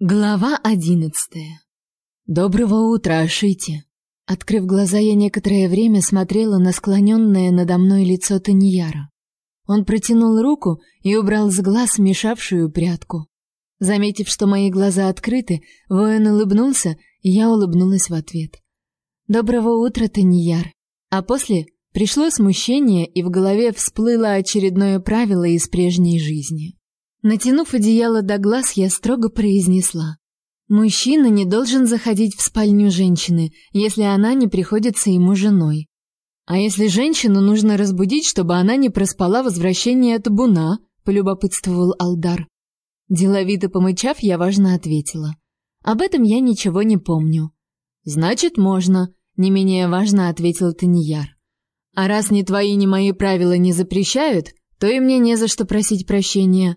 Глава одиннадцатая. Доброго утра, Ашити. Открыв глаза, я некоторое время смотрела на склоненное надо мной лицо Таньяра. Он протянул руку и убрал с глаз мешавшую прядку. Заметив, что мои глаза открыты, воин улыбнулся, и я улыбнулась в ответ. Доброго утра, Таньяр. А после пришло смущение, и в голове всплыло очередное правило из прежней жизни. Натянув одеяло до глаз, я строго произнесла: "Мужчина не должен заходить в спальню женщины, если она не приходится ему женой. А если женщину нужно разбудить, чтобы она не проспала возвращение табуна?" полюбопытствовал Алдар. Деловито помычав, я важно ответила: "Об этом я ничего не помню". "Значит, можно", не менее важно ответил Таньяр. "А раз ни твои, ни мои правила не запрещают, то и мне не за что просить прощения".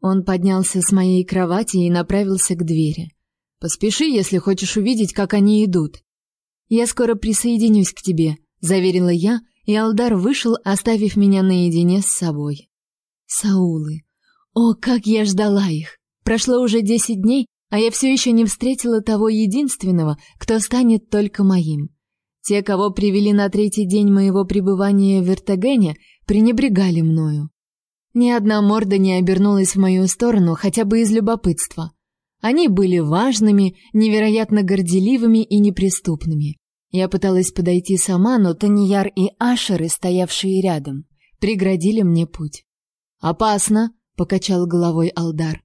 Он поднялся с моей кровати и направился к двери. Поспеши, если хочешь увидеть, как они идут. Я скоро присоединюсь к тебе, заверила я, и Алдар вышел, оставив меня наедине с собой. Саулы. О, как я ждала их. Прошло уже десять дней, а я все еще не встретила того единственного, кто станет только моим. Те, кого привели на третий день моего пребывания в Вертагене, пренебрегали мною. Ни одна морда не обернулась в мою сторону хотя бы из любопытства. Они были важными, невероятно горделивыми и неприступными. Я пыталась подойти сама, но Таньяр и Ашеры, стоявшие рядом, преградили мне путь. «Опасно!» — покачал головой Алдар.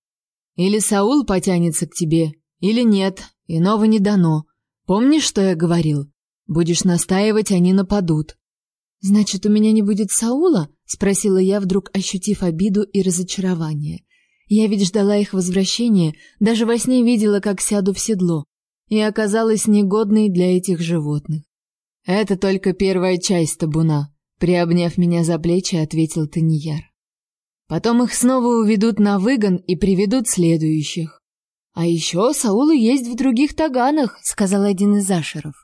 «Или Саул потянется к тебе, или нет, иного не дано. Помнишь, что я говорил? Будешь настаивать, они нападут». «Значит, у меня не будет Саула?» Спросила я, вдруг ощутив обиду и разочарование. Я ведь ждала их возвращения, даже во сне видела, как сяду в седло, и оказалась негодной для этих животных. Это только первая часть табуна, приобняв меня за плечи, ответил Таньяр. Потом их снова уведут на выгон и приведут следующих. А еще Саулы есть в других таганах, сказал один из ашеров.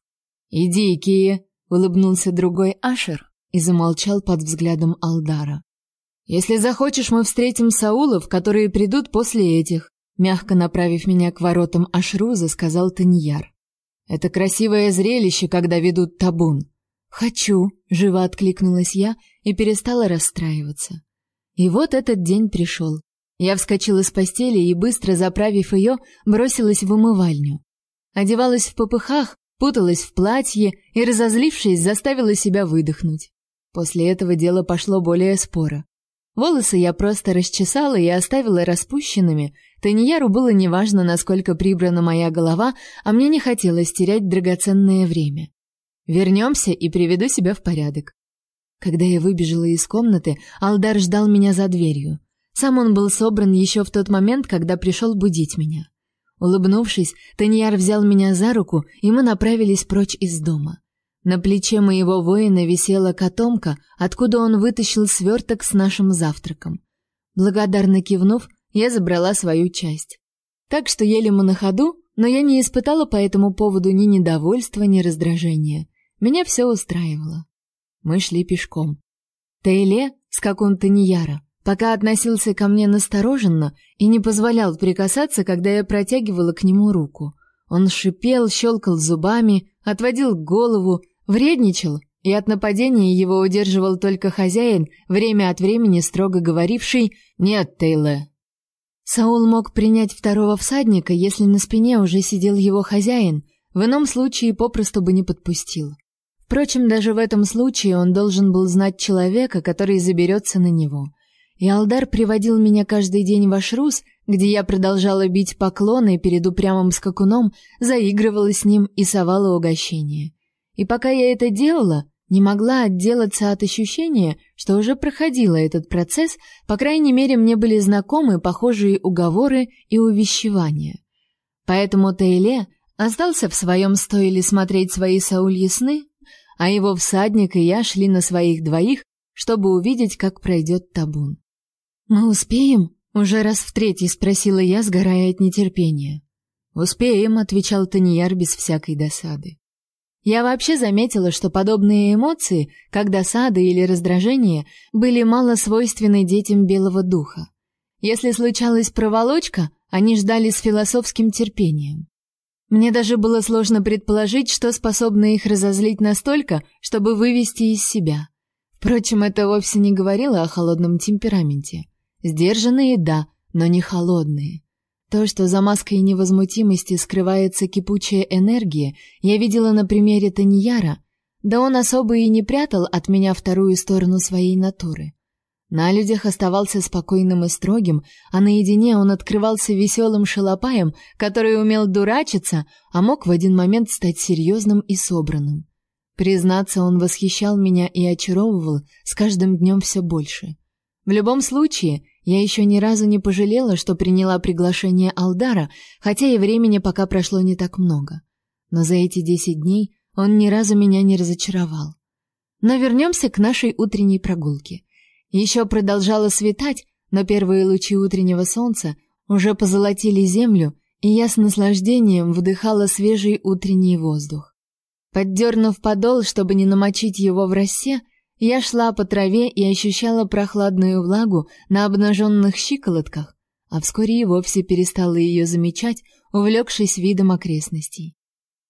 И дикие, улыбнулся другой ашер, и замолчал под взглядом Алдара. Если захочешь, мы встретим саулов, которые придут после этих, мягко направив меня к воротам Ашруза, сказал Таньяр. Это красивое зрелище, когда ведут табун. Хочу, живо откликнулась я и перестала расстраиваться. И вот этот день пришел. Я вскочила с постели и быстро заправив ее, бросилась в умывальню. Одевалась в попыхах, путалась в платье и, разозлившись, заставила себя выдохнуть. После этого дело пошло более споро. Волосы я просто расчесала и оставила распущенными. Таньяру было неважно, насколько прибрана моя голова, а мне не хотелось терять драгоценное время. Вернемся и приведу себя в порядок. Когда я выбежала из комнаты, Алдар ждал меня за дверью. Сам он был собран еще в тот момент, когда пришел будить меня. Улыбнувшись, Таньяр взял меня за руку, и мы направились прочь из дома. На плече моего воина висела котомка, откуда он вытащил сверток с нашим завтраком. Благодарно кивнув, я забрала свою часть. Так что ели мы на ходу, но я не испытала по этому поводу ни недовольства, ни раздражения. Меня все устраивало. Мы шли пешком. Тейле, скакун Таньяра, пока относился ко мне настороженно и не позволял прикасаться, когда я протягивала к нему руку. Он шипел, щелкал зубами, отводил голову, Вредничал, и от нападения его удерживал только хозяин, время от времени строго говоривший «Нет, Тейле». Саул мог принять второго всадника, если на спине уже сидел его хозяин, в ином случае попросту бы не подпустил. Впрочем, даже в этом случае он должен был знать человека, который заберется на него. И Алдар приводил меня каждый день в Ашрус, где я продолжала бить поклоны перед упрямым скакуном, заигрывала с ним и совала угощения. И пока я это делала, не могла отделаться от ощущения, что уже проходила этот процесс, по крайней мере, мне были знакомы похожие уговоры и увещевания. Поэтому Тейле остался в своем стойле смотреть свои саульи сны, а его всадник и я шли на своих двоих, чтобы увидеть, как пройдет табун. «Мы успеем?» — уже раз в третий спросила я, сгорая от нетерпения. «Успеем», — отвечал Таньяр без всякой досады. Я вообще заметила, что подобные эмоции, как досада или раздражение, были мало свойственны детям белого духа. Если случалась проволочка, они ждали с философским терпением. Мне даже было сложно предположить, что способно их разозлить настолько, чтобы вывести из себя. Впрочем, это вовсе не говорило о холодном темпераменте. Сдержанные, да, но не холодные. То, что за маской невозмутимости скрывается кипучая энергия, я видела на примере Таньяра, да он особо и не прятал от меня вторую сторону своей натуры. На людях оставался спокойным и строгим, а наедине он открывался веселым шалопаем, который умел дурачиться, а мог в один момент стать серьезным и собранным. Признаться, он восхищал меня и очаровывал с каждым днем все больше. В любом случае, я еще ни разу не пожалела, что приняла приглашение Алдара, хотя и времени пока прошло не так много. Но за эти десять дней он ни разу меня не разочаровал. Но вернемся к нашей утренней прогулке. Еще продолжало светать, но первые лучи утреннего солнца уже позолотили землю, и я с наслаждением вдыхала свежий утренний воздух. Поддернув подол, чтобы не намочить его в росе, я шла по траве и ощущала прохладную влагу на обнаженных щиколотках, а вскоре и вовсе перестала ее замечать, увлекшись видом окрестностей.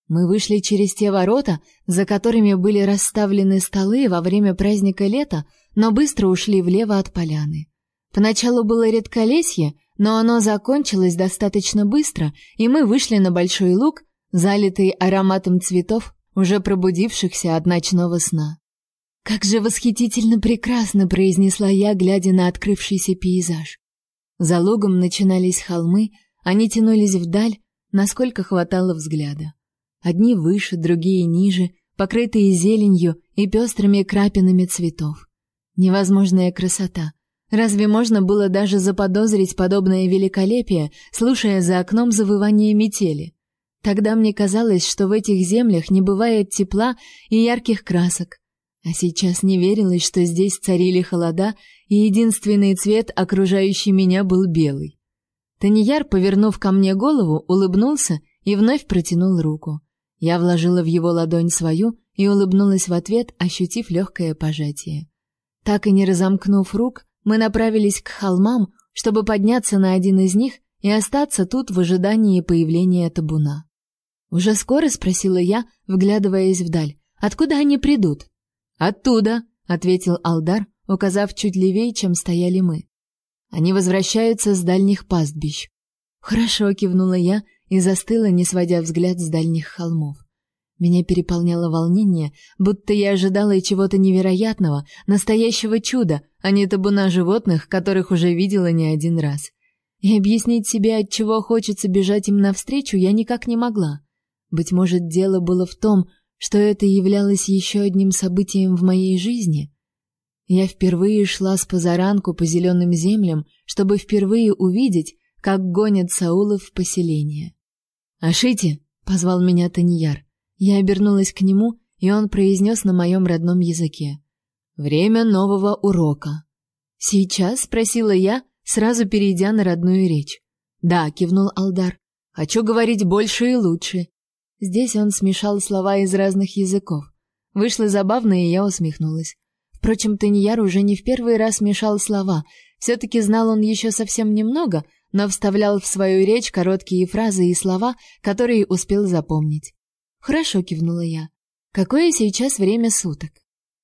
Мы вышли через те ворота, за которыми были расставлены столы во время праздника лета, но быстро ушли влево от поляны. Поначалу было редколесье, но оно закончилось достаточно быстро, и мы вышли на большой луг, залитый ароматом цветов, уже пробудившихся от ночного сна. Как же восхитительно прекрасно произнесла я, глядя на открывшийся пейзаж. За лугом начинались холмы, они тянулись вдаль, насколько хватало взгляда. Одни выше, другие ниже, покрытые зеленью и пестрыми крапинами цветов. Невозможная красота. Разве можно было даже заподозрить подобное великолепие, слушая за окном завывание метели? Тогда мне казалось, что в этих землях не бывает тепла и ярких красок. А сейчас не верилось, что здесь царили холода, и единственный цвет, окружающий меня, был белый. Таньяр, повернув ко мне голову, улыбнулся и вновь протянул руку. Я вложила в его ладонь свою и улыбнулась в ответ, ощутив легкое пожатие. Так и не разомкнув рук, мы направились к холмам, чтобы подняться на один из них и остаться тут в ожидании появления табуна. Уже скоро спросила я, вглядываясь вдаль. Откуда они придут? Оттуда, ответил Алдар, указав чуть левее, чем стояли мы. Они возвращаются с дальних пастбищ. Хорошо, кивнула я и застыла, не сводя взгляд с дальних холмов. Меня переполняло волнение, будто я ожидала чего-то невероятного, настоящего чуда, а не табуна животных, которых уже видела не один раз. И объяснить себе, от чего хочется бежать им навстречу, я никак не могла. Быть может, дело было в том, что это являлось еще одним событием в моей жизни. Я впервые шла с позаранку по зеленым землям, чтобы впервые увидеть, как гонят саулов в поселение. «Ашите!» — позвал меня Таньяр. Я обернулась к нему, и он произнес на моем родном языке. «Время нового урока». «Сейчас?» — спросила я, сразу перейдя на родную речь. «Да», — кивнул Алдар. «Хочу говорить больше и лучше». Здесь он смешал слова из разных языков. Вышло забавно, и я усмехнулась. Впрочем, Таньяр уже не в первый раз мешал слова. Все-таки знал он еще совсем немного — но вставлял в свою речь короткие фразы и слова, которые успел запомнить. «Хорошо», — кивнула я. «Какое сейчас время суток?»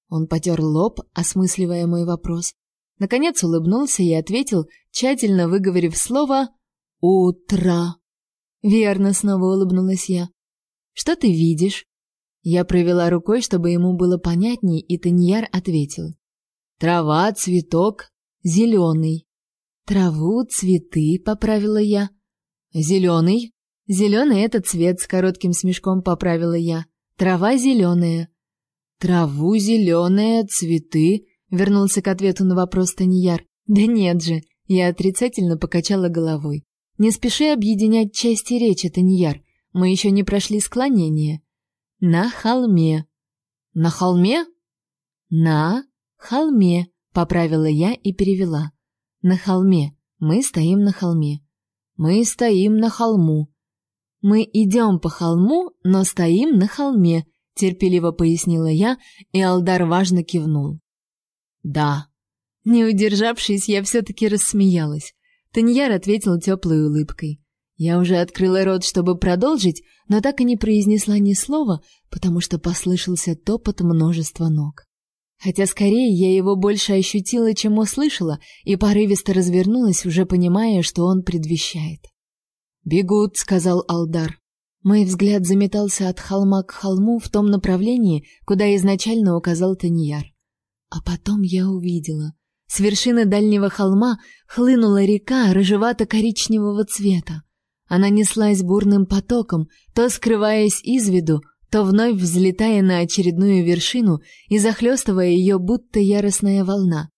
Он потер лоб, осмысливая мой вопрос. Наконец улыбнулся и ответил, тщательно выговорив слово «утро». «Верно», — снова улыбнулась я. «Что ты видишь?» Я провела рукой, чтобы ему было понятней, и Таньяр ответил. «Трава, цветок, зеленый». Траву, цветы, поправила я. Зеленый. Зеленый — это цвет, с коротким смешком поправила я. Трава зеленая. Траву зеленая, цветы, вернулся к ответу на вопрос Таньяр. Да нет же, я отрицательно покачала головой. Не спеши объединять части речи, Таньяр. Мы еще не прошли склонение. На холме. На холме? На холме, поправила я и перевела. На холме. Мы стоим на холме. Мы стоим на холму. Мы идем по холму, но стоим на холме, терпеливо пояснила я, и Алдар важно кивнул. Да. Не удержавшись, я все таки рассмеялась. Таньяр ответил теплой улыбкой. Я уже открыла рот, чтобы продолжить, но так и не произнесла ни слова, потому что послышался топот множества ног. Хотя скорее я его больше ощутила, чем услышала, и порывисто развернулась, уже понимая, что он предвещает. «Бегут», — сказал Алдар. Мой взгляд заметался от холма к холму в том направлении, куда изначально указал Таньяр. А потом я увидела. С вершины дальнего холма хлынула река рыжевато-коричневого цвета. Она неслась бурным потоком, то скрываясь из виду, то вновь взлетая на очередную вершину и захлестывая ее, будто яростная волна.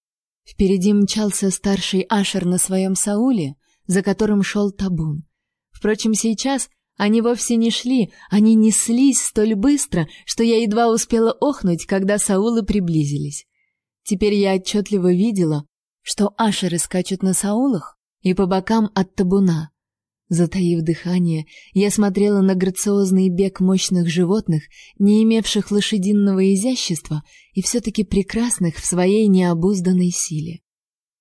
Впереди мчался старший Ашер на своем Сауле, за которым шел табун. Впрочем, сейчас они вовсе не шли, они неслись столь быстро, что я едва успела охнуть, когда Саулы приблизились. Теперь я отчетливо видела, что Ашеры скачут на Саулах и по бокам от табуна. Затаив дыхание, я смотрела на грациозный бег мощных животных, не имевших лошадиного изящества и все-таки прекрасных в своей необузданной силе.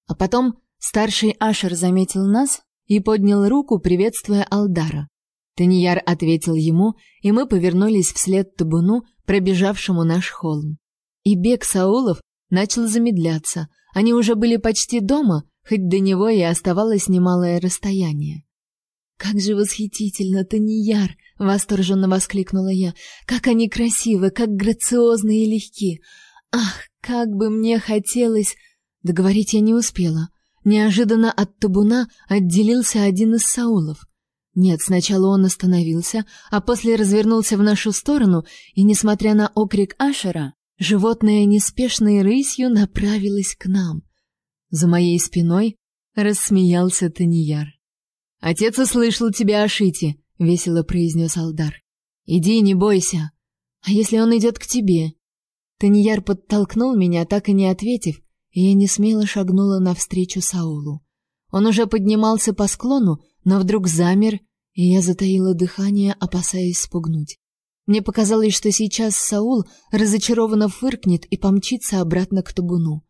А потом старший Ашер заметил нас и поднял руку, приветствуя Алдара. Таньяр ответил ему, и мы повернулись вслед табуну, пробежавшему наш холм. И бег Саулов начал замедляться. Они уже были почти дома, хоть до него и оставалось немалое расстояние. Как же восхитительно, Таньяр, восторженно воскликнула я. Как они красивы, как грациозны и легки. Ах, как бы мне хотелось, договорить я не успела. Неожиданно от табуна отделился один из саулов. Нет, сначала он остановился, а после развернулся в нашу сторону, и несмотря на окрик Ашера, животное неспешной рысью направилось к нам. За моей спиной рассмеялся Таньяр. Отец услышал тебя о Шите, весело произнес Алдар. Иди, не бойся. А если он идет к тебе? Таньяр подтолкнул меня, так и не ответив, и я не смело шагнула навстречу Саулу. Он уже поднимался по склону, но вдруг замер, и я затаила дыхание, опасаясь спугнуть. Мне показалось, что сейчас Саул разочарованно фыркнет и помчится обратно к табуну.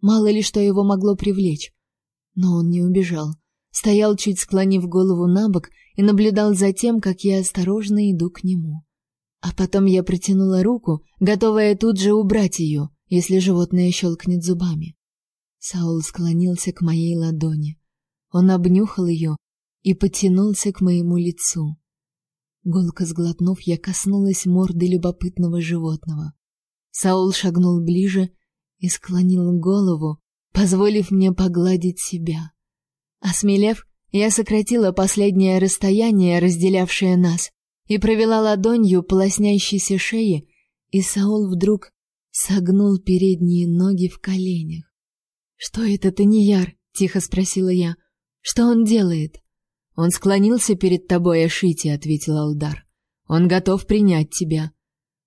Мало ли что его могло привлечь. Но он не убежал стоял чуть склонив голову на бок и наблюдал за тем, как я осторожно иду к нему. А потом я протянула руку, готовая тут же убрать ее, если животное щелкнет зубами. Саул склонился к моей ладони. Он обнюхал ее и потянулся к моему лицу. Голко сглотнув, я коснулась морды любопытного животного. Саул шагнул ближе и склонил голову, позволив мне погладить себя. Осмелев, я сократила последнее расстояние, разделявшее нас, и провела ладонью по лоснящейся шее, и Саул вдруг согнул передние ноги в коленях. «Что это, Таньяр?» — тихо спросила я. «Что он делает?» «Он склонился перед тобой, Ашити», — ответил Алдар. «Он готов принять тебя».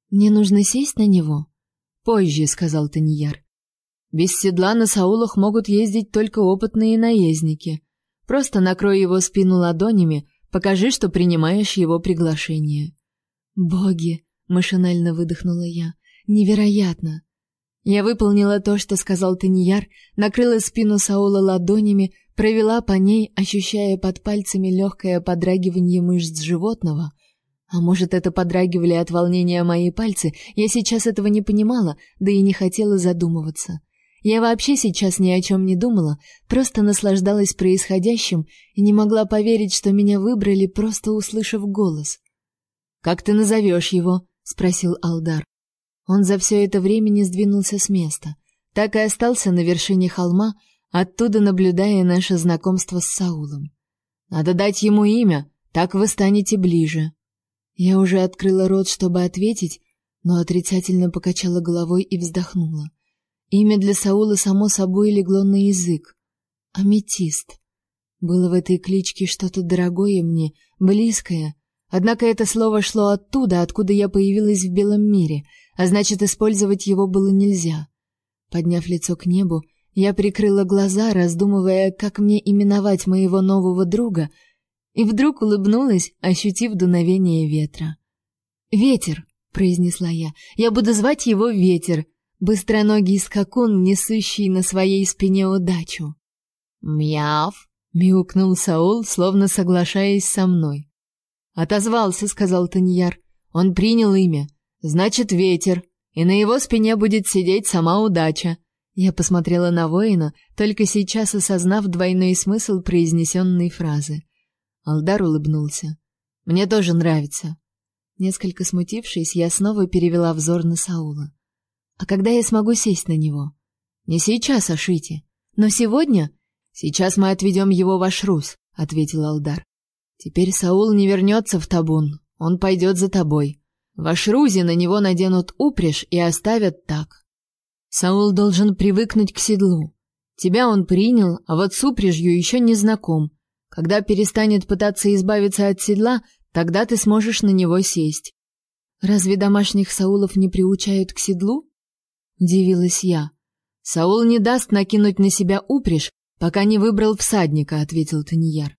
«Мне нужно сесть на него?» «Позже», — сказал Таньяр. «Без седла на Саулах могут ездить только опытные наездники. Просто накрой его спину ладонями, покажи, что принимаешь его приглашение. Боги, машинально выдохнула я. Невероятно. Я выполнила то, что сказал Таньяр, накрыла спину Саула ладонями, провела по ней, ощущая под пальцами легкое подрагивание мышц животного. А может, это подрагивали от волнения мои пальцы? Я сейчас этого не понимала, да и не хотела задумываться. Я вообще сейчас ни о чем не думала, просто наслаждалась происходящим и не могла поверить, что меня выбрали, просто услышав голос. «Как ты назовешь его?» — спросил Алдар. Он за все это время не сдвинулся с места, так и остался на вершине холма, оттуда наблюдая наше знакомство с Саулом. «Надо дать ему имя, так вы станете ближе». Я уже открыла рот, чтобы ответить, но отрицательно покачала головой и вздохнула. Имя для Саула само собой легло на язык. Аметист. Было в этой кличке что-то дорогое мне, близкое. Однако это слово шло оттуда, откуда я появилась в белом мире, а значит, использовать его было нельзя. Подняв лицо к небу, я прикрыла глаза, раздумывая, как мне именовать моего нового друга, и вдруг улыбнулась, ощутив дуновение ветра. «Ветер», — произнесла я, — «я буду звать его Ветер, быстроногий скакун, несущий на своей спине удачу. «Мяв!» — мяукнул Саул, словно соглашаясь со мной. Отозвался, сказал Таньяр. Он принял имя. Значит, ветер, и на его спине будет сидеть сама удача. Я посмотрела на воина, только сейчас осознав двойной смысл произнесенной фразы. Алдар улыбнулся. Мне тоже нравится. Несколько смутившись, я снова перевела взор на Саула. А когда я смогу сесть на него? Не сейчас, Ашити, но сегодня. Сейчас мы отведем его в Ашрус, ответил Алдар. Теперь Саул не вернется в табун, он пойдет за тобой. В Ашрузе на него наденут упряжь и оставят так. Саул должен привыкнуть к седлу. Тебя он принял, а вот с упряжью еще не знаком. Когда перестанет пытаться избавиться от седла, тогда ты сможешь на него сесть. Разве домашних Саулов не приучают к седлу? Удивилась я. Саул не даст накинуть на себя упряжь, пока не выбрал всадника, ответил Таньяр.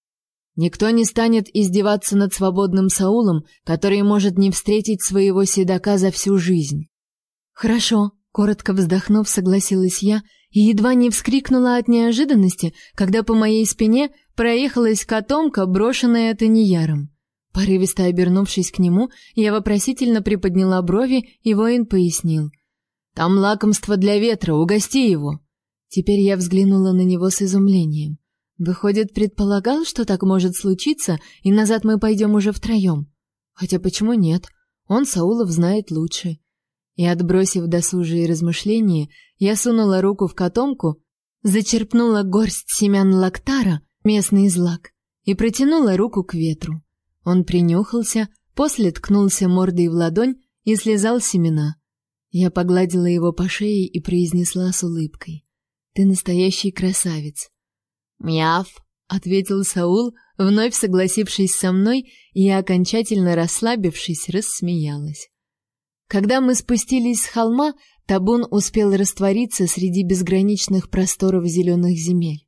Никто не станет издеваться над свободным Саулом, который может не встретить своего седока за всю жизнь. Хорошо, коротко вздохнув, согласилась я и едва не вскрикнула от неожиданности, когда по моей спине проехалась котомка, брошенная Таньяром. Порывисто обернувшись к нему, я вопросительно приподняла брови, и воин пояснил: "Там лакомство для ветра, угости его". Теперь я взглянула на него с изумлением. Выходит, предполагал, что так может случиться, и назад мы пойдем уже втроем. Хотя почему нет? Он Саулов знает лучше. И отбросив досужие размышления, я сунула руку в котомку, зачерпнула горсть семян лактара, местный злак, и протянула руку к ветру. Он принюхался, после ткнулся мордой в ладонь и слезал семена. Я погладила его по шее и произнесла с улыбкой: "Ты настоящий красавец". «Мяв», — ответил Саул, вновь согласившись со мной, и я, окончательно расслабившись, рассмеялась. Когда мы спустились с холма, табун успел раствориться среди безграничных просторов зеленых земель.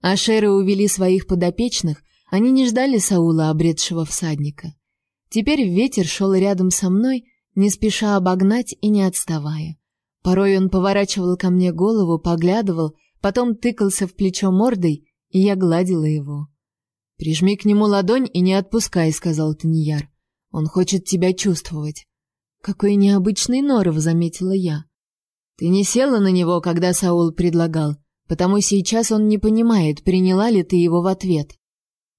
Ашеры увели своих подопечных, они не ждали Саула, обретшего всадника. Теперь ветер шел рядом со мной, не спеша обогнать и не отставая. Порой он поворачивал ко мне голову, поглядывал, потом тыкался в плечо мордой, и я гладила его. «Прижми к нему ладонь и не отпускай», — сказал Таньяр. «Он хочет тебя чувствовать». «Какой необычный норов», — заметила я. «Ты не села на него, когда Саул предлагал, потому сейчас он не понимает, приняла ли ты его в ответ».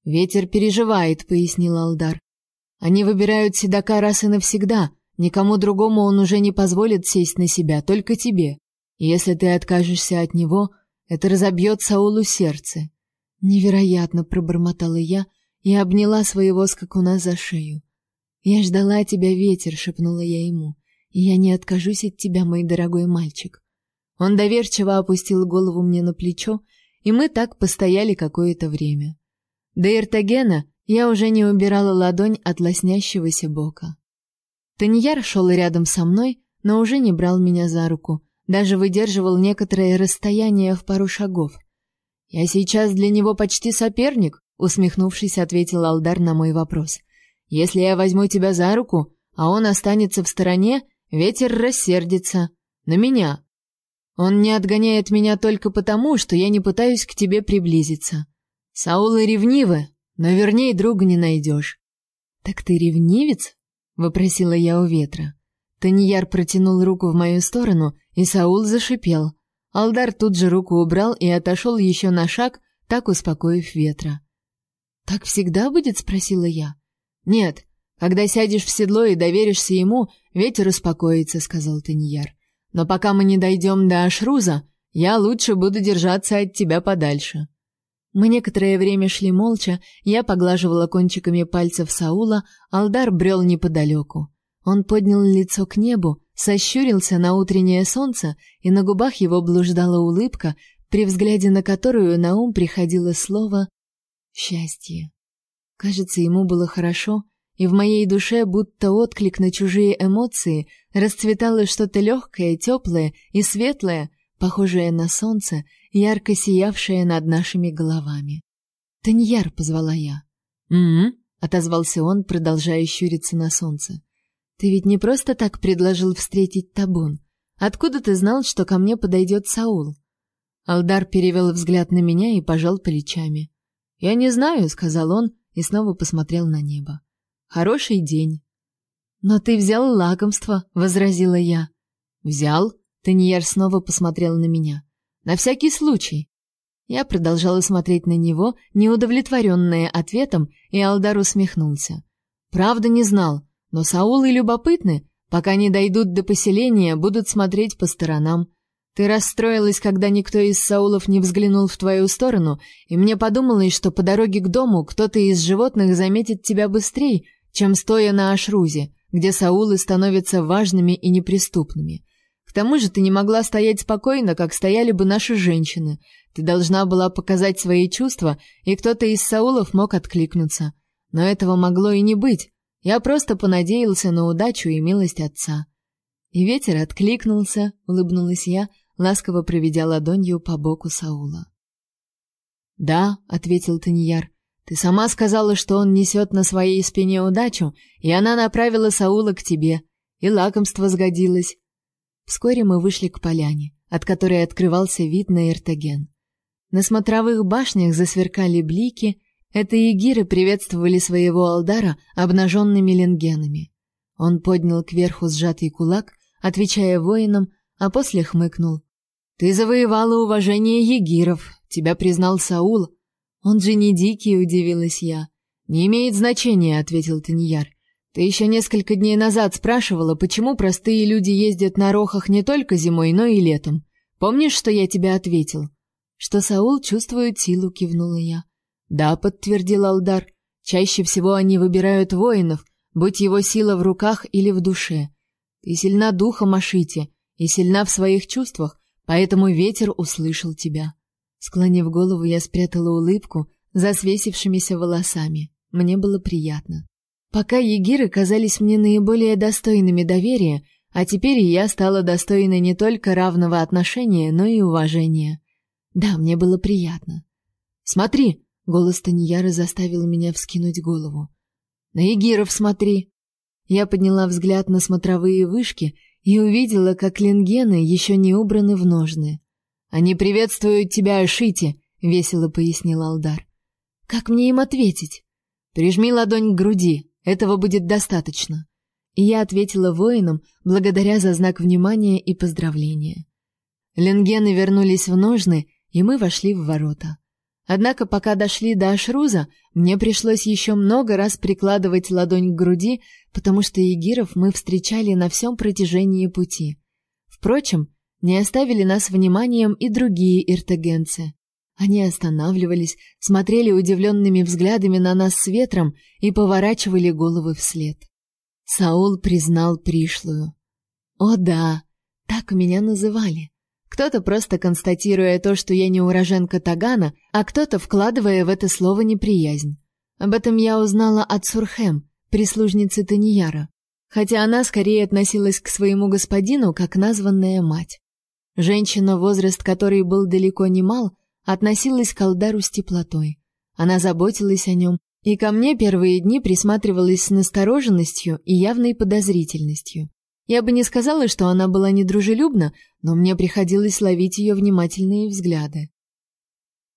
«Ветер переживает», — пояснил Алдар. «Они выбирают седока раз и навсегда. Никому другому он уже не позволит сесть на себя, только тебе. И если ты откажешься от него, это разобьет Саулу сердце. Невероятно пробормотала я и обняла своего скакуна за шею. Я ждала тебя, ветер, шепнула я ему. И я не откажусь от тебя, мой дорогой мальчик. Он доверчиво опустил голову мне на плечо, и мы так постояли какое-то время. До Иртагена я уже не убирала ладонь от лоснящегося бока. Таньяр шел рядом со мной, но уже не брал меня за руку, даже выдерживал некоторое расстояние в пару шагов. Я сейчас для него почти соперник, усмехнувшись, ответил Алдар на мой вопрос. Если я возьму тебя за руку, а он останется в стороне, ветер рассердится на меня. Он не отгоняет меня только потому, что я не пытаюсь к тебе приблизиться. Саулы ревнивы, но вернее друга не найдешь». Так ты ревнивец? Вопросила я у ветра. Таньяр протянул руку в мою сторону, и Саул зашипел. Алдар тут же руку убрал и отошел еще на шаг, так успокоив ветра. Так всегда будет, спросила я. Нет, когда сядешь в седло и доверишься ему, ветер успокоится, сказал Таньяр. Но пока мы не дойдем до Ашруза, я лучше буду держаться от тебя подальше. Мы некоторое время шли молча, я поглаживала кончиками пальцев Саула, Алдар брел неподалеку. Он поднял лицо к небу, сощурился на утреннее солнце, и на губах его блуждала улыбка, при взгляде на которую на ум приходило слово «счастье». Кажется, ему было хорошо, и в моей душе, будто отклик на чужие эмоции, расцветало что-то легкое, теплое и светлое, похожее на солнце, ярко сиявшее над нашими головами. «Таньяр!» — позвала я. «Угу», — отозвался он, продолжая щуриться на солнце. Ты ведь не просто так предложил встретить табун. Откуда ты знал, что ко мне подойдет Саул? Алдар перевел взгляд на меня и пожал плечами. Я не знаю, сказал он и снова посмотрел на небо. Хороший день. Но ты взял лакомство, возразила я. Взял? Таньер снова посмотрел на меня. На всякий случай. Я продолжала смотреть на него, неудовлетворенная ответом, и Алдар усмехнулся. Правда не знал, но Саулы любопытны, пока не дойдут до поселения, будут смотреть по сторонам. Ты расстроилась, когда никто из Саулов не взглянул в твою сторону, и мне подумалось, что по дороге к дому кто-то из животных заметит тебя быстрее, чем стоя на Ашрузе, где Саулы становятся важными и неприступными. К тому же ты не могла стоять спокойно, как стояли бы наши женщины. Ты должна была показать свои чувства, и кто-то из Саулов мог откликнуться. Но этого могло и не быть. Я просто понадеялся на удачу и милость отца. И ветер откликнулся, улыбнулась я, ласково проведя ладонью по боку Саула. "Да", ответил Таньяр. "Ты сама сказала, что он несет на своей спине удачу, и она направила Саула к тебе, и лакомство сгодилось". Вскоре мы вышли к поляне, от которой открывался вид на Эртаген. На смотровых башнях засверкали блики, это егиры приветствовали своего алдара обнаженными ленгенами. Он поднял кверху сжатый кулак, отвечая воинам, а после хмыкнул. Ты завоевала уважение егиров, тебя признал Саул. Он же не дикий, удивилась я. Не имеет значения, ответил Таньяр. Ты еще несколько дней назад спрашивала, почему простые люди ездят на рохах не только зимой, но и летом. Помнишь, что я тебе ответил? Что Саул чувствует силу, кивнула я. Да, подтвердил Алдар. Чаще всего они выбирают воинов, будь его сила в руках или в душе. Ты сильна духом, Ашити, и сильна в своих чувствах, поэтому ветер услышал тебя. Склонив голову, я спрятала улыбку за свесившимися волосами. Мне было приятно. Пока егиры казались мне наиболее достойными доверия, а теперь я стала достойной не только равного отношения, но и уважения. Да, мне было приятно. Смотри, Голос Таньяры заставил меня вскинуть голову. На Егиров смотри. Я подняла взгляд на смотровые вышки и увидела, как ленгены еще не убраны в ножны. Они приветствуют тебя, Ашити, весело пояснил Алдар. Как мне им ответить? Прижми ладонь к груди, этого будет достаточно. И я ответила воинам, благодаря за знак внимания и поздравления. Ленгены вернулись в ножны, и мы вошли в ворота. Однако пока дошли до Ашруза, мне пришлось еще много раз прикладывать ладонь к груди, потому что егиров мы встречали на всем протяжении пути. Впрочем, не оставили нас вниманием и другие иртегенцы. Они останавливались, смотрели удивленными взглядами на нас с ветром и поворачивали головы вслед. Саул признал пришлую. О да, так меня называли. Кто-то просто констатируя то, что я не уроженка Тагана, а кто-то вкладывая в это слово неприязнь. Об этом я узнала от Сурхем, прислужницы Таньяра, хотя она скорее относилась к своему господину как названная мать. Женщина, возраст которой был далеко не мал, относилась к Алдару с теплотой. Она заботилась о нем, и ко мне первые дни присматривалась с настороженностью и явной подозрительностью. Я бы не сказала, что она была недружелюбна, но мне приходилось ловить ее внимательные взгляды.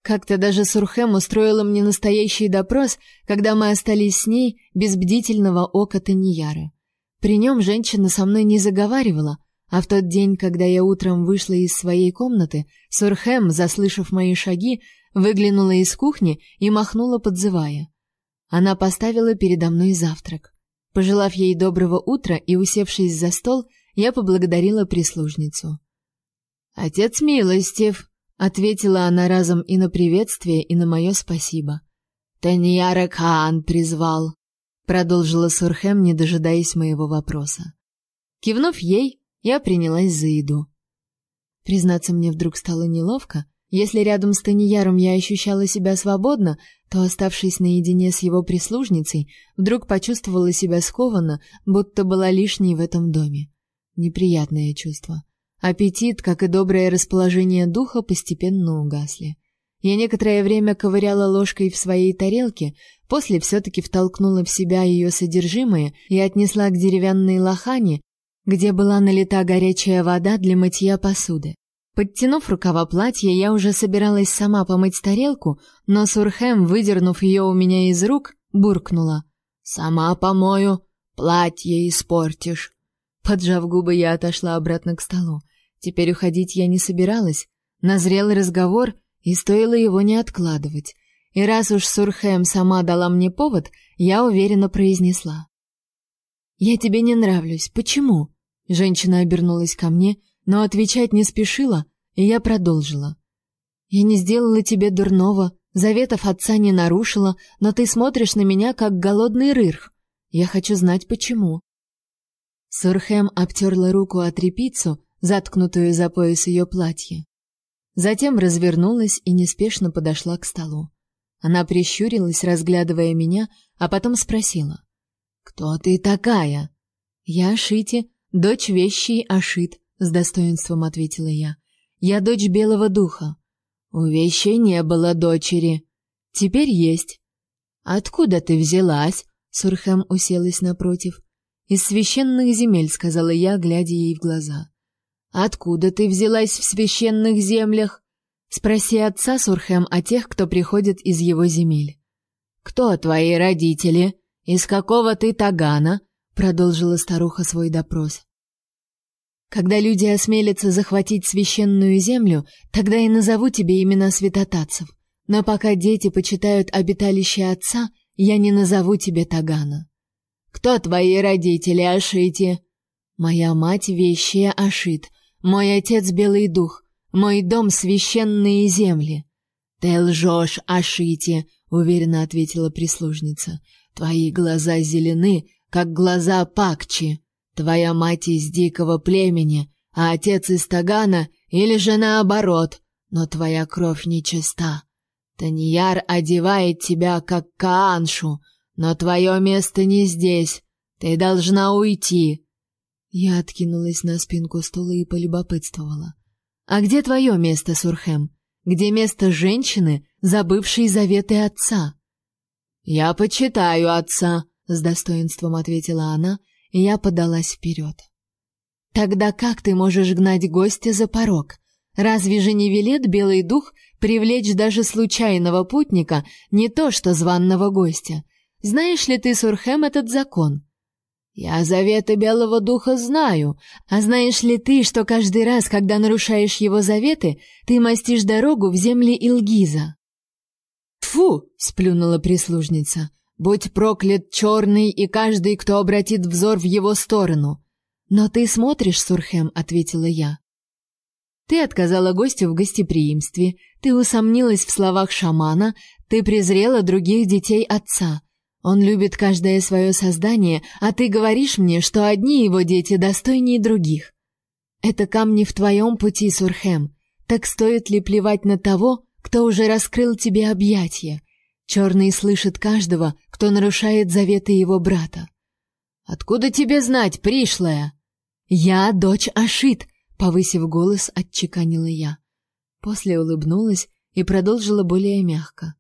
Как-то даже Сурхем устроила мне настоящий допрос, когда мы остались с ней без бдительного ока Таньяра. При нем женщина со мной не заговаривала, а в тот день, когда я утром вышла из своей комнаты, Сурхем, заслышав мои шаги, выглянула из кухни и махнула, подзывая. Она поставила передо мной завтрак. Пожелав ей доброго утра и усевшись за стол, я поблагодарила прислужницу. Отец милостив, ответила она разом и на приветствие, и на мое спасибо. Таньяра Каан призвал, продолжила Сурхем, не дожидаясь моего вопроса. Кивнув ей, я принялась за еду. Признаться, мне вдруг стало неловко, если рядом с Таньяром я ощущала себя свободно, то, оставшись наедине с его прислужницей, вдруг почувствовала себя скованно, будто была лишней в этом доме. Неприятное чувство. Аппетит, как и доброе расположение духа, постепенно угасли. Я некоторое время ковыряла ложкой в своей тарелке, после все-таки втолкнула в себя ее содержимое и отнесла к деревянной лохане, где была налита горячая вода для мытья посуды. Подтянув рукава платья, я уже собиралась сама помыть тарелку, но Сурхем, выдернув ее у меня из рук, буркнула: "Сама помою, платье испортишь". Поджав губы, я отошла обратно к столу. Теперь уходить я не собиралась. Назрел разговор, и стоило его не откладывать. И раз уж Сурхем сама дала мне повод, я уверенно произнесла: "Я тебе не нравлюсь. Почему?" Женщина обернулась ко мне но отвечать не спешила, и я продолжила. Я не сделала тебе дурного, заветов отца не нарушила, но ты смотришь на меня как голодный рырх. Я хочу знать почему. Сурхем обтерла руку о тряпицу, заткнутую за пояс ее платья. Затем развернулась и неспешно подошла к столу. Она прищурилась, разглядывая меня, а потом спросила: "Кто ты такая?" "Я Ашити, дочь вещей Ашит с достоинством ответила я. Я дочь Белого духа. У вещей не было дочери. Теперь есть. Откуда ты взялась? Сурхем уселась напротив. Из священных земель, сказала я, глядя ей в глаза. Откуда ты взялась в священных землях? Спроси отца Сурхем о тех, кто приходит из его земель. Кто твои родители? Из какого ты тагана? Продолжила старуха свой допрос. Когда люди осмелятся захватить священную землю, тогда и назову тебе имена святотатцев. Но пока дети почитают обиталище отца, я не назову тебе Тагана. Кто твои родители, Ашити? Моя мать вещая Ашит, мой отец белый дух, мой дом священные земли. Ты лжешь, Ашити, уверенно ответила прислужница. Твои глаза зелены, как глаза Пакчи. Твоя мать из дикого племени, а отец из Тагана или же наоборот, но твоя кровь нечиста. Таньяр одевает тебя как Кааншу, но твое место не здесь. Ты должна уйти. Я откинулась на спинку стула и полюбопытствовала. А где твое место, Сурхем? Где место женщины, забывшей заветы отца? Я почитаю отца, с достоинством ответила она и я подалась вперед. Тогда как ты можешь гнать гостя за порог? Разве же не велит белый дух привлечь даже случайного путника, не то что званного гостя? Знаешь ли ты, Сурхем, этот закон? Я заветы белого духа знаю. А знаешь ли ты, что каждый раз, когда нарушаешь его заветы, ты мастишь дорогу в земли Илгиза? Фу, сплюнула прислужница. Будь проклят черный и каждый, кто обратит взор в его сторону. Но ты смотришь, Сурхем, ответила я. Ты отказала гостю в гостеприимстве, ты усомнилась в словах шамана, ты презрела других детей отца. Он любит каждое свое создание, а ты говоришь мне, что одни его дети достойнее других. Это камни в твоем пути, Сурхем. Так стоит ли плевать на того, кто уже раскрыл тебе объятия? Черный слышит каждого, кто нарушает заветы его брата. Откуда тебе знать, пришлая? Я дочь Ашит, повысив голос, отчеканила я. После улыбнулась и продолжила более мягко.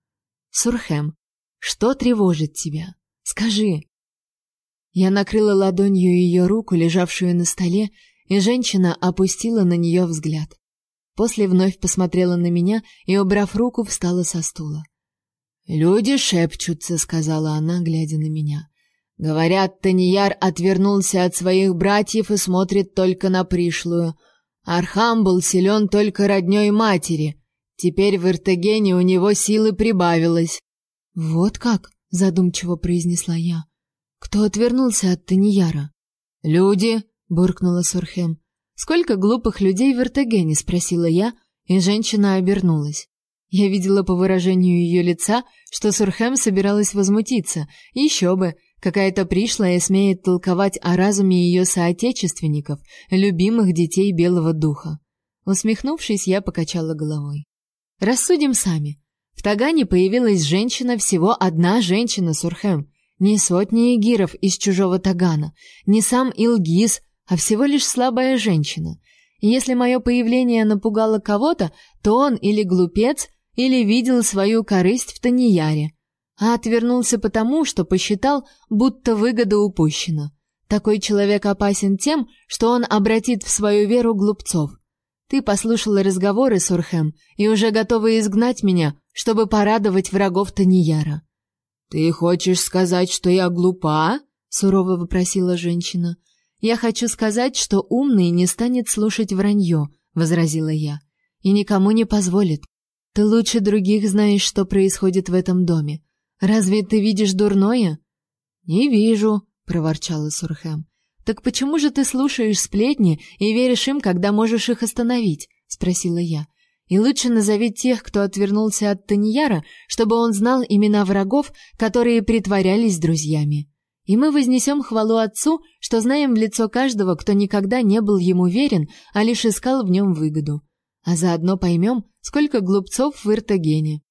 Сурхем, что тревожит тебя? Скажи. Я накрыла ладонью ее руку, лежавшую на столе, и женщина опустила на нее взгляд. После вновь посмотрела на меня и, убрав руку, встала со стула. Люди шепчутся, сказала она, глядя на меня. Говорят, Танияр отвернулся от своих братьев и смотрит только на пришлую. Архам был силен только роднёй матери. Теперь в Иртегене у него силы прибавилось. Вот как, задумчиво произнесла я. Кто отвернулся от Танияра? Люди, буркнула Сурхем. Сколько глупых людей в Иртегене, спросила я, и женщина обернулась. Я видела по выражению ее лица, что Сурхем собиралась возмутиться. Еще бы, какая-то пришлая смеет толковать о разуме ее соотечественников, любимых детей Белого Духа. Усмехнувшись, я покачала головой. Рассудим сами. В Тагане появилась женщина, всего одна женщина Сурхем. Не сотни егиров из чужого Тагана, не сам Илгиз, а всего лишь слабая женщина. Если мое появление напугало кого-то, то он или глупец, или видел свою корысть в Таньяре, а отвернулся потому, что посчитал, будто выгода упущена. Такой человек опасен тем, что он обратит в свою веру глупцов. Ты послушала разговоры с Урхем и уже готова изгнать меня, чтобы порадовать врагов Танияра. Ты хочешь сказать, что я глупа? сурово вопросила женщина. Я хочу сказать, что умный не станет слушать вранье», — возразила я. И никому не позволит. Ты лучше других знаешь, что происходит в этом доме. Разве ты видишь дурное? Не вижу, проворчала Сурхем. Так почему же ты слушаешь сплетни и веришь им, когда можешь их остановить? спросила я. И лучше назови тех, кто отвернулся от Таньяра, чтобы он знал имена врагов, которые притворялись друзьями. И мы вознесем хвалу отцу, что знаем в лицо каждого, кто никогда не был ему верен, а лишь искал в нем выгоду. А заодно поймем, сколько глупцов в Иртагене.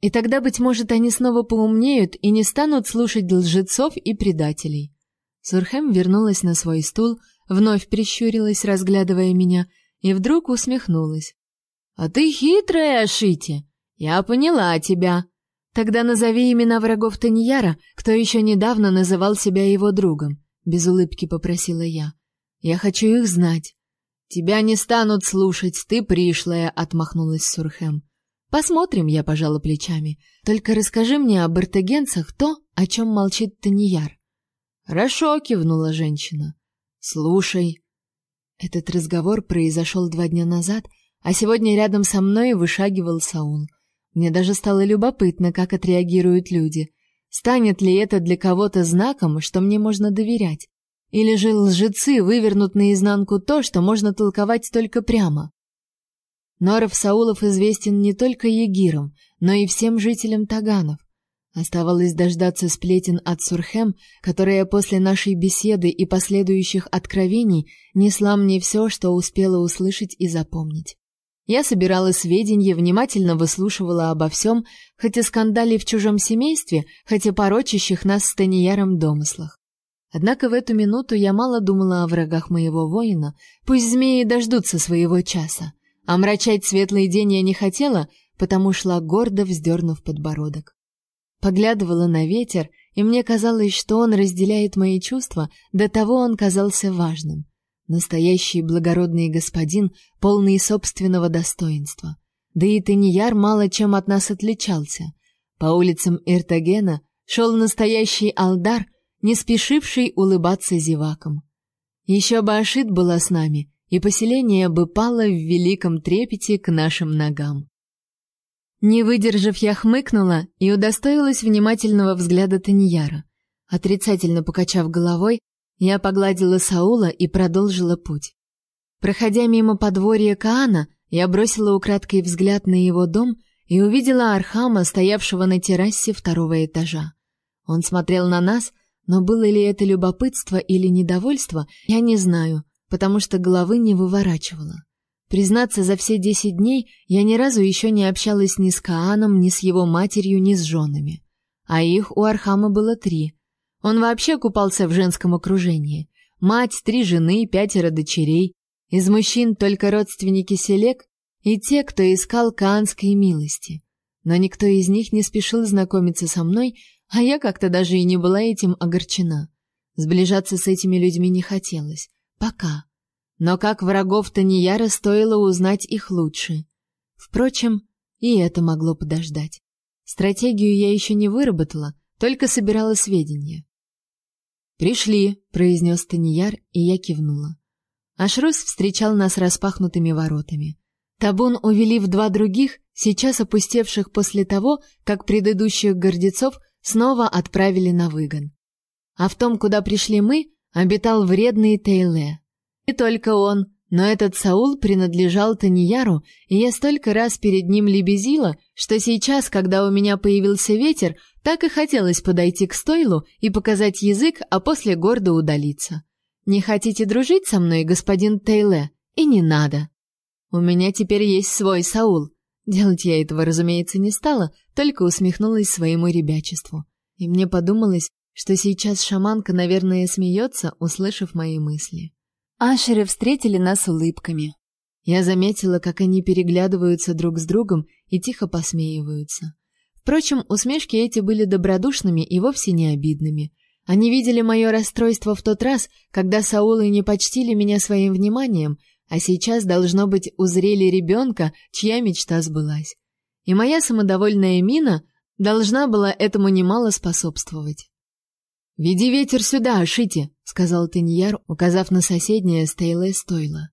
И тогда быть может, они снова поумнеют и не станут слушать лжецов и предателей. Сурхем вернулась на свой стул, вновь прищурилась, разглядывая меня, и вдруг усмехнулась. А ты хитрая, Ашити. Я поняла тебя. Тогда назови имена врагов Таньяра, кто еще недавно называл себя его другом, без улыбки попросила я. Я хочу их знать. Тебя не станут слушать, ты пришлая, отмахнулась Сурхем. Посмотрим, я пожала плечами. Только расскажи мне об артегенцах то, о чем молчит Таньяр. Хорошо, кивнула женщина. Слушай. Этот разговор произошел два дня назад, а сегодня рядом со мной вышагивал Саул. Мне даже стало любопытно, как отреагируют люди. Станет ли это для кого-то знаком, что мне можно доверять? Или же лжецы вывернут наизнанку то, что можно толковать только прямо? Норов Саулов известен не только егирам, но и всем жителям Таганов. Оставалось дождаться сплетен от Сурхем, которая после нашей беседы и последующих откровений несла мне все, что успела услышать и запомнить. Я собирала сведения, внимательно выслушивала обо всем, хоть и скандали в чужом семействе, хоть и порочащих нас с Танияром домыслах. Однако в эту минуту я мало думала о врагах моего воина, пусть змеи дождутся своего часа. А мрачать светлый день я не хотела, потому шла гордо вздернув подбородок. Поглядывала на ветер, и мне казалось, что он разделяет мои чувства, до того он казался важным. Настоящий благородный господин, полный собственного достоинства. Да и Таньяр мало чем от нас отличался. По улицам Иртагена шел настоящий алдар, не спешивший улыбаться зевакам. Еще бы Ашит была с нами, и поселение бы пало в великом трепете к нашим ногам. Не выдержав, я хмыкнула и удостоилась внимательного взгляда Таньяра. Отрицательно покачав головой, я погладила Саула и продолжила путь. Проходя мимо подворья Каана, я бросила украдкой взгляд на его дом и увидела Архама, стоявшего на террасе второго этажа. Он смотрел на нас, но было ли это любопытство или недовольство, я не знаю, потому что головы не выворачивала. Признаться, за все десять дней я ни разу еще не общалась ни с Кааном, ни с его матерью, ни с женами. А их у Архама было три, он вообще купался в женском окружении. Мать, три жены, пятеро дочерей. Из мужчин только родственники Селек и те, кто искал каанской милости. Но никто из них не спешил знакомиться со мной, а я как-то даже и не была этим огорчена. Сближаться с этими людьми не хотелось. Пока. Но как врагов Таньяра стоило узнать их лучше. Впрочем, и это могло подождать. Стратегию я еще не выработала, только собирала сведения. «Пришли», — произнес Таньяр, и я кивнула. Ашрус встречал нас распахнутыми воротами. Табун увели в два других, сейчас опустевших после того, как предыдущих гордецов снова отправили на выгон. А в том, куда пришли мы, обитал вредный Тейле. И только он, но этот Саул принадлежал Таньяру, и я столько раз перед ним лебезила, что сейчас, когда у меня появился ветер, так и хотелось подойти к стойлу и показать язык, а после гордо удалиться. Не хотите дружить со мной, господин Тейле? И не надо. У меня теперь есть свой Саул. Делать я этого, разумеется, не стала, только усмехнулась своему ребячеству. И мне подумалось, что сейчас шаманка, наверное, смеется, услышав мои мысли. Ашеры встретили нас улыбками. Я заметила, как они переглядываются друг с другом и тихо посмеиваются. Впрочем, усмешки эти были добродушными и вовсе не обидными. Они видели мое расстройство в тот раз, когда Саулы не почтили меня своим вниманием, а сейчас, должно быть, узрели ребенка, чья мечта сбылась. И моя самодовольная мина должна была этому немало способствовать. «Веди ветер сюда, Ашити», — сказал Теньяр, указав на соседнее стейлое стойло.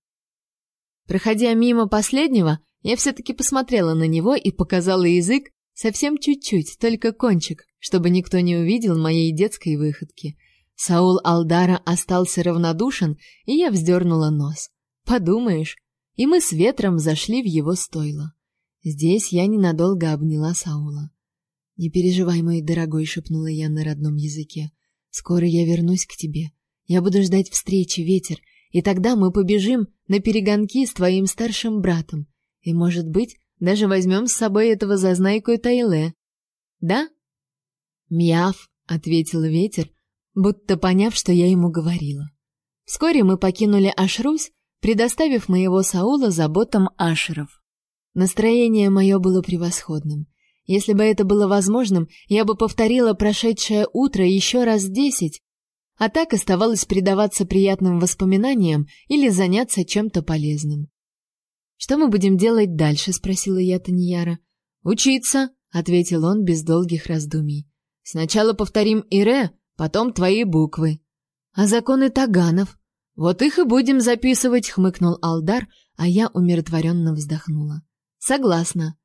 Проходя мимо последнего, я все-таки посмотрела на него и показала язык совсем чуть-чуть, только кончик, чтобы никто не увидел моей детской выходки. Саул Алдара остался равнодушен, и я вздернула нос. Подумаешь, и мы с ветром зашли в его стойло. Здесь я ненадолго обняла Саула. «Не переживай, мой дорогой», — шепнула я на родном языке. «Скоро я вернусь к тебе. Я буду ждать встречи, ветер, и тогда мы побежим на перегонки с твоим старшим братом. И, может быть, даже возьмем с собой этого зазнайку Тайле. Да?» «Мяв», — ответил ветер, будто поняв, что я ему говорила. Вскоре мы покинули Ашрус, предоставив моего Саула заботам Ашеров. Настроение мое было превосходным. Если бы это было возможным, я бы повторила прошедшее утро еще раз десять, а так оставалось предаваться приятным воспоминаниям или заняться чем-то полезным. «Что мы будем делать дальше?» — спросила я Таньяра. «Учиться», — ответил он без долгих раздумий. «Сначала повторим Ире, потом твои буквы». «А законы таганов?» «Вот их и будем записывать», — хмыкнул Алдар, а я умиротворенно вздохнула. «Согласна».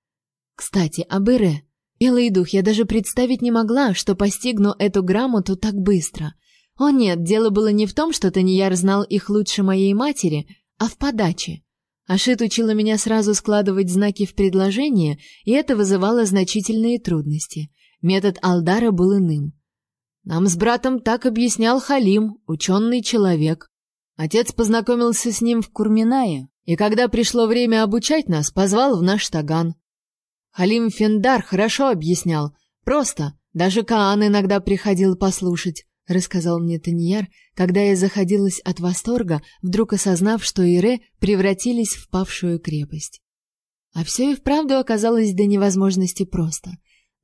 Кстати, об Ире. Белый дух, я даже представить не могла, что постигну эту грамоту так быстро. О нет, дело было не в том, что Таньяр знал их лучше моей матери, а в подаче. Ашит учила меня сразу складывать знаки в предложение, и это вызывало значительные трудности. Метод Алдара был иным. Нам с братом так объяснял Халим, ученый человек. Отец познакомился с ним в Курминае, и когда пришло время обучать нас, позвал в наш таган. Халим Фендар хорошо объяснял. Просто, даже Каан иногда приходил послушать, рассказал мне Таньяр, когда я заходилась от восторга, вдруг осознав, что Ире превратились в павшую крепость. А все и вправду оказалось до невозможности просто.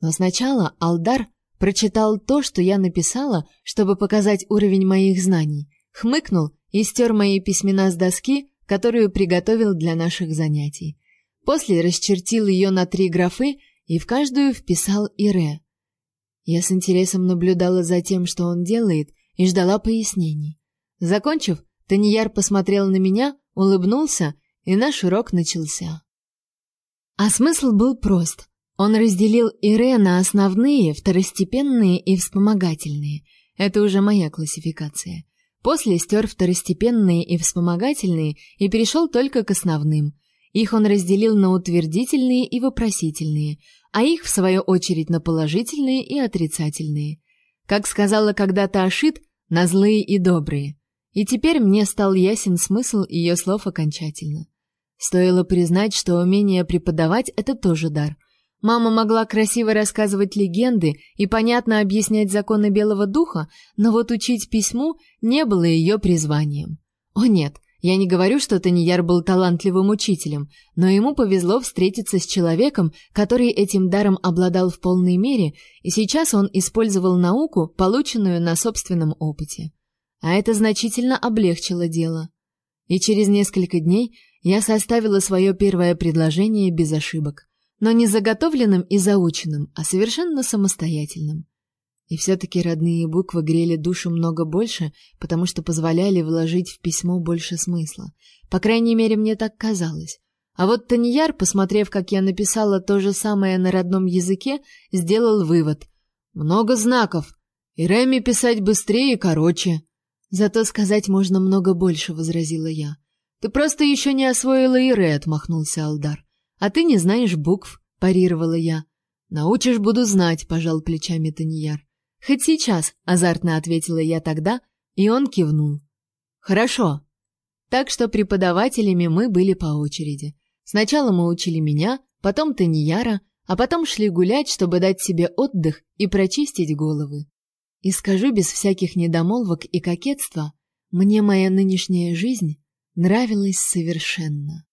Но сначала Алдар прочитал то, что я написала, чтобы показать уровень моих знаний, хмыкнул и стер мои письмена с доски, которую приготовил для наших занятий. После расчертил ее на три графы и в каждую вписал Ире. Я с интересом наблюдала за тем, что он делает, и ждала пояснений. Закончив, Таньяр посмотрел на меня, улыбнулся, и наш урок начался. А смысл был прост. Он разделил Ире на основные, второстепенные и вспомогательные. Это уже моя классификация. После стер второстепенные и вспомогательные и перешел только к основным — их он разделил на утвердительные и вопросительные, а их, в свою очередь, на положительные и отрицательные. Как сказала когда-то Ашит, на злые и добрые. И теперь мне стал ясен смысл ее слов окончательно. Стоило признать, что умение преподавать — это тоже дар. Мама могла красиво рассказывать легенды и понятно объяснять законы Белого Духа, но вот учить письму не было ее призванием. О нет, я не говорю, что Таньяр был талантливым учителем, но ему повезло встретиться с человеком, который этим даром обладал в полной мере, и сейчас он использовал науку, полученную на собственном опыте. А это значительно облегчило дело. И через несколько дней я составила свое первое предложение без ошибок, но не заготовленным и заученным, а совершенно самостоятельным. И все-таки родные буквы грели душу много больше, потому что позволяли вложить в письмо больше смысла. По крайней мере, мне так казалось. А вот Таньяр, посмотрев, как я написала то же самое на родном языке, сделал вывод. Много знаков. И Реми писать быстрее и короче. Зато сказать можно много больше, возразила я. Ты просто еще не освоила Ире, отмахнулся Алдар. А ты не знаешь букв, парировала я. Научишь, буду знать, пожал плечами Таньяр. Хоть сейчас, азартно ответила я тогда, и он кивнул. Хорошо. Так что преподавателями мы были по очереди. Сначала мы учили меня, потом Таньяра, а потом шли гулять, чтобы дать себе отдых и прочистить головы. И скажу без всяких недомолвок и кокетства, мне моя нынешняя жизнь нравилась совершенно.